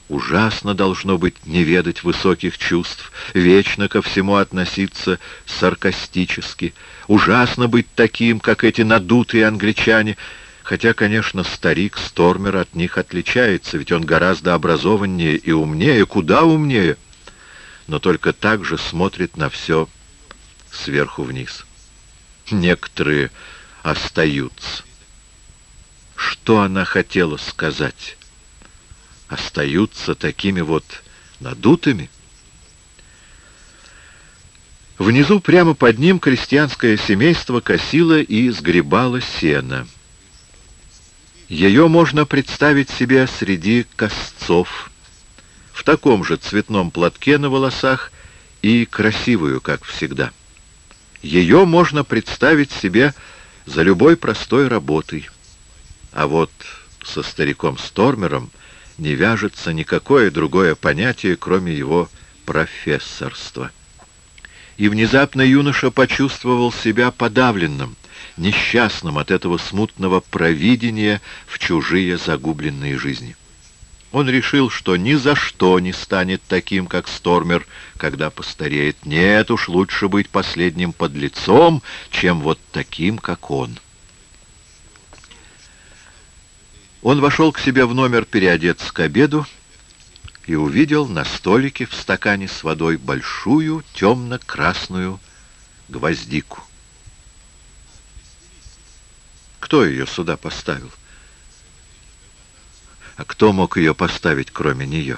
Ужасно должно быть не ведать высоких чувств, вечно ко всему относиться саркастически. Ужасно быть таким, как эти надутые англичане, хотя, конечно, старик Стормер от них отличается, ведь он гораздо образованнее и умнее, куда умнее, но только так же смотрит на все сверху вниз. Некоторые остаются. Что она хотела сказать? Остаются такими вот надутыми? Внизу, прямо под ним, крестьянское семейство косило и сгребало сено. Ее можно представить себе среди косцов, в таком же цветном платке на волосах и красивую, как всегда. Ее можно представить себе за любой простой работой. А вот со стариком Стормером не вяжется никакое другое понятие, кроме его профессорства. И внезапно юноша почувствовал себя подавленным, несчастным от этого смутного провидения в чужие загубленные жизни. Он решил, что ни за что не станет таким, как Стормер, когда постареет. Нет уж, лучше быть последним подлецом, чем вот таким, как он. Он вошел к себе в номер переодеться к обеду и увидел на столике в стакане с водой большую темно-красную гвоздику. Кто ее сюда поставил? А кто мог ее поставить, кроме нее?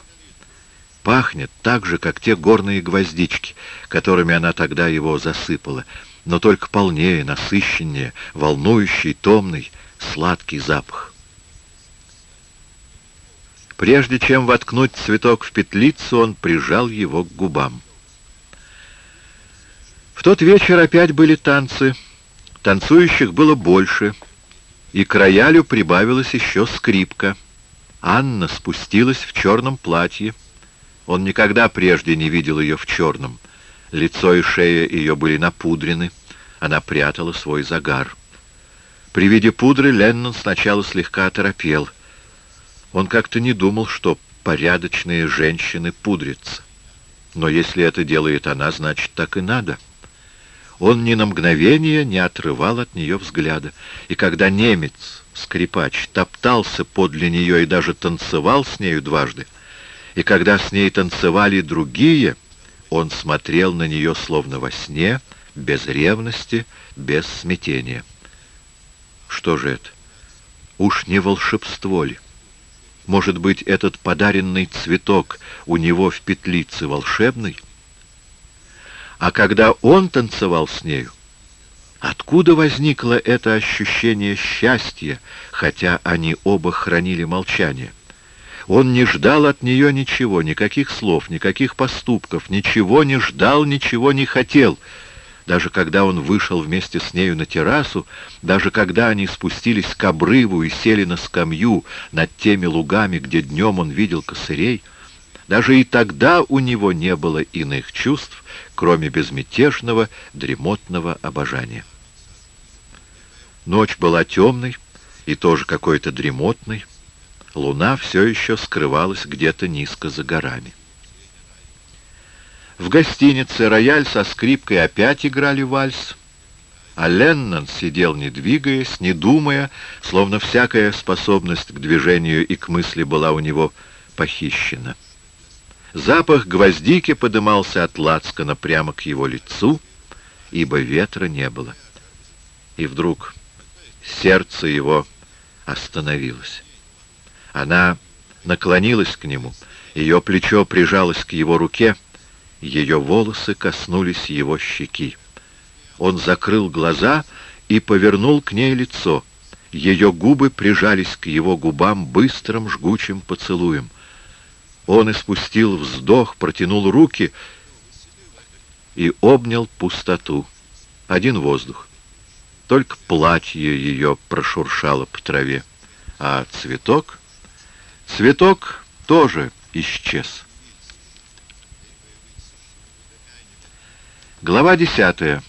пахнет так же, как те горные гвоздички, которыми она тогда его засыпала, но только полнее, насыщеннее, волнующий, томный, сладкий запах. Прежде чем воткнуть цветок в петлицу, он прижал его к губам. В тот вечер опять были танцы. Танцующих было больше, и к роялю прибавилась еще скрипка. Анна спустилась в черном платье. Он никогда прежде не видел ее в черном. Лицо и шея ее были напудрены. Она прятала свой загар. При виде пудры Леннон сначала слегка оторопел. Он как-то не думал, что порядочные женщины пудрятся. Но если это делает она, значит, так и надо. Он ни на мгновение не отрывал от нее взгляда. И когда немец, скрипач, топтался подле нее и даже танцевал с нею дважды, и когда с ней танцевали другие, он смотрел на нее словно во сне, без ревности, без смятения. Что же это? Уж не волшебство ли? Может быть, этот подаренный цветок у него в петлице волшебный? А когда он танцевал с нею, откуда возникло это ощущение счастья, хотя они оба хранили молчание? Он не ждал от нее ничего, никаких слов, никаких поступков, ничего не ждал, ничего не хотел. Даже когда он вышел вместе с нею на террасу, даже когда они спустились к обрыву и сели на скамью над теми лугами, где днем он видел косырей, даже и тогда у него не было иных чувств, кроме безмятежного, дремотного обожания. Ночь была темной и тоже какой-то дремотной. Луна все еще скрывалась где-то низко за горами. В гостинице рояль со скрипкой опять играли вальс, а Леннон сидел, не двигаясь, не думая, словно всякая способность к движению и к мысли была у него похищена. Запах гвоздики подымался от лацкана прямо к его лицу, ибо ветра не было. И вдруг сердце его остановилось. Она наклонилась к нему, ее плечо прижалось к его руке, ее волосы коснулись его щеки. Он закрыл глаза и повернул к ней лицо. Ее губы прижались к его губам быстрым жгучим поцелуем — он испустил вздох, протянул руки и обнял пустоту. Один воздух. Только платье ее прошуршало по траве. А цветок? Цветок тоже исчез. Глава десятая.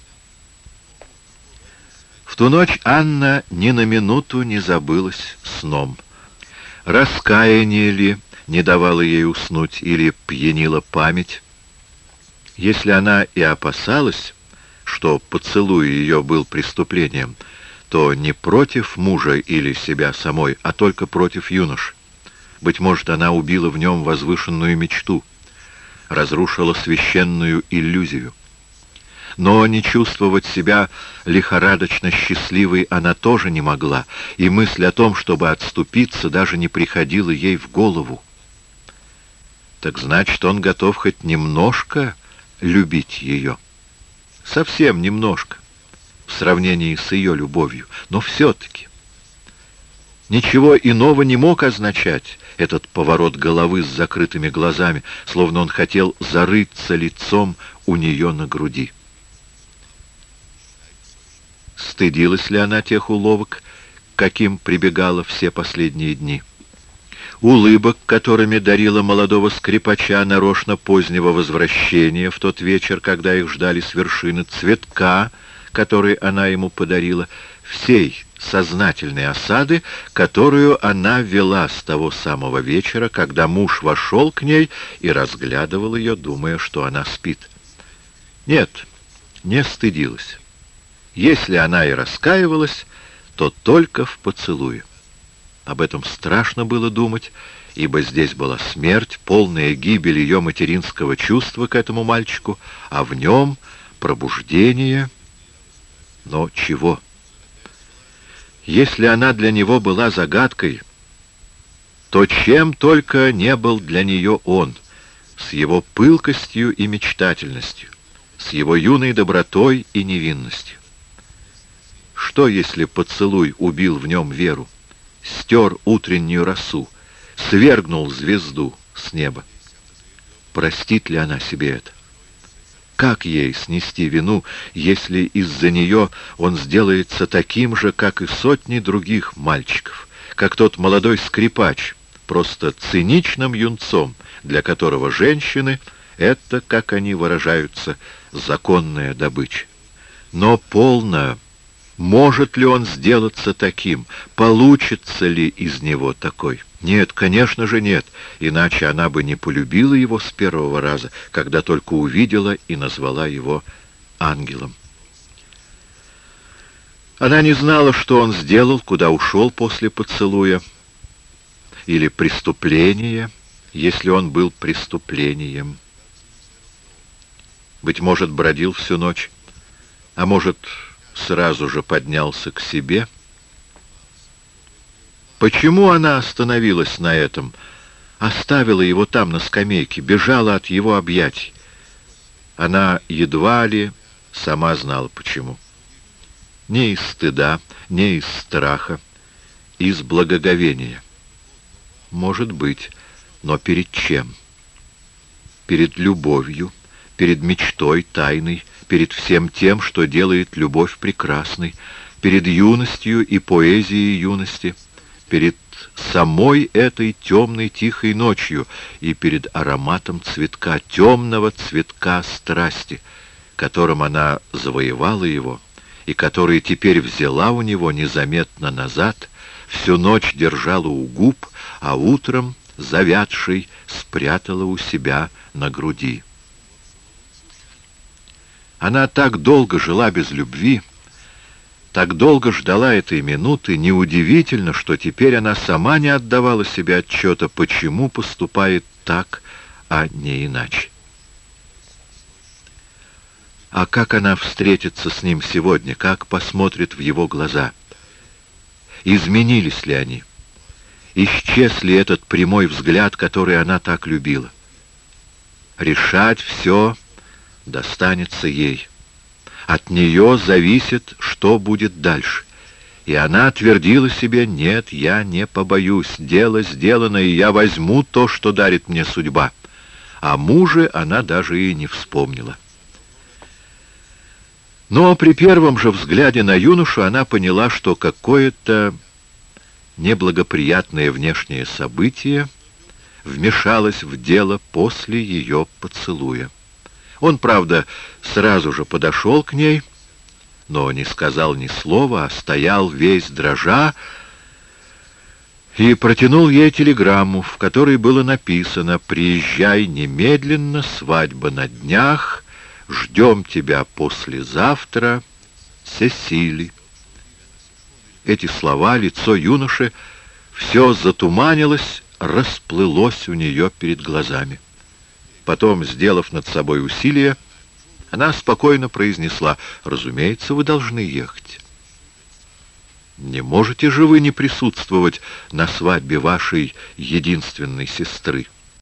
В ту ночь Анна ни на минуту не забылась сном. Раскаяние ли, не давала ей уснуть или пьянила память. Если она и опасалась, что поцелуй ее был преступлением, то не против мужа или себя самой, а только против юнош. Быть может, она убила в нем возвышенную мечту, разрушила священную иллюзию но не чувствовать себя лихорадочно счастливой она тоже не могла, и мысль о том, чтобы отступиться, даже не приходила ей в голову. Так значит, он готов хоть немножко любить ее. Совсем немножко, в сравнении с ее любовью, но все-таки. Ничего иного не мог означать этот поворот головы с закрытыми глазами, словно он хотел зарыться лицом у нее на груди. Стыдилась ли она тех уловок, каким прибегала все последние дни? Улыбок, которыми дарила молодого скрипача нарочно позднего возвращения в тот вечер, когда их ждали с вершины, цветка, который она ему подарила, всей сознательной осады, которую она вела с того самого вечера, когда муж вошел к ней и разглядывал ее, думая, что она спит. Нет, не стыдилась. Если она и раскаивалась, то только в поцелуе. Об этом страшно было думать, ибо здесь была смерть, полная гибель ее материнского чувства к этому мальчику, а в нем пробуждение. Но чего? Если она для него была загадкой, то чем только не был для нее он, с его пылкостью и мечтательностью, с его юной добротой и невинностью. Что, если поцелуй убил в нем веру, стер утреннюю росу, свергнул звезду с неба? Простит ли она себе это? Как ей снести вину, если из-за нее он сделается таким же, как и сотни других мальчиков, как тот молодой скрипач, просто циничным юнцом, для которого женщины — это, как они выражаются, законная добыча. Но полная может ли он сделаться таким? Получится ли из него такой? Нет, конечно же нет, иначе она бы не полюбила его с первого раза, когда только увидела и назвала его ангелом. Она не знала, что он сделал, куда ушел после поцелуя, или преступление, если он был преступлением. Быть может, бродил всю ночь, а может, сразу же поднялся к себе. Почему она остановилась на этом, оставила его там на скамейке, бежала от его объятий? Она едва ли сама знала почему. Не из стыда, не из страха, из благоговения. Может быть, но перед чем? Перед любовью, перед мечтой тайной, перед всем тем, что делает любовь прекрасной, перед юностью и поэзией юности, перед самой этой темной тихой ночью и перед ароматом цветка, темного цветка страсти, которым она завоевала его и который теперь взяла у него незаметно назад, всю ночь держала у губ, а утром, завядший, спрятала у себя на груди. Она так долго жила без любви, так долго ждала этой минуты, неудивительно, что теперь она сама не отдавала себе отчета, почему поступает так, а не иначе. А как она встретится с ним сегодня, как посмотрит в его глаза? Изменились ли они? Исчез ли этот прямой взгляд, который она так любила? Решать все достанется ей. От нее зависит, что будет дальше. И она твердила себе, нет, я не побоюсь, дело сделано, и я возьму то, что дарит мне судьба. А муже она даже и не вспомнила. Но при первом же взгляде на юношу она поняла, что какое-то неблагоприятное внешнее событие вмешалось в дело после ее поцелуя. Он, правда, сразу же подошел к ней, но не сказал ни слова, а стоял весь дрожа и протянул ей телеграмму, в которой было написано «Приезжай немедленно, свадьба на днях, ждем тебя послезавтра, Сесили». Эти слова, лицо юноши, все затуманилось, расплылось у нее перед глазами. Потом, сделав над собой усилие, она спокойно произнесла, «Разумеется, вы должны ехать». «Не можете же вы не присутствовать на свадьбе вашей единственной сестры?»